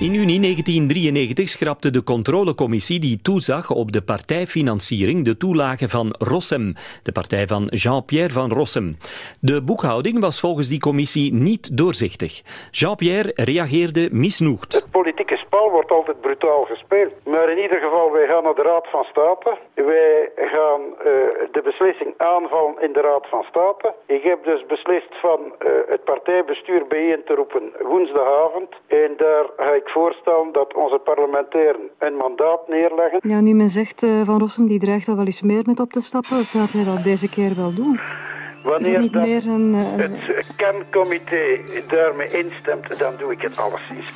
In juni 1993 schrapte de controlecommissie die toezag op de partijfinanciering de toelage van Rossem, de partij van Jean-Pierre van Rossem. De boekhouding was volgens die commissie niet doorzichtig. Jean-Pierre reageerde misnoegd. Wordt altijd brutaal gespeeld. Maar in ieder geval, wij gaan naar de Raad van State. Wij gaan uh, de beslissing aanvallen in de Raad van State. Ik heb dus beslist van uh, het partijbestuur bijeen te roepen woensdagavond. En daar ga ik voorstellen dat onze parlementairen een mandaat neerleggen. Ja, nu men zegt uh, Van Rossum die dreigt al wel eens meer met op te stappen, gaat hij dat deze keer wel doen? Wanneer dat meer een, uh, het kerncomité daarmee instemt, dan doe ik het alleszins.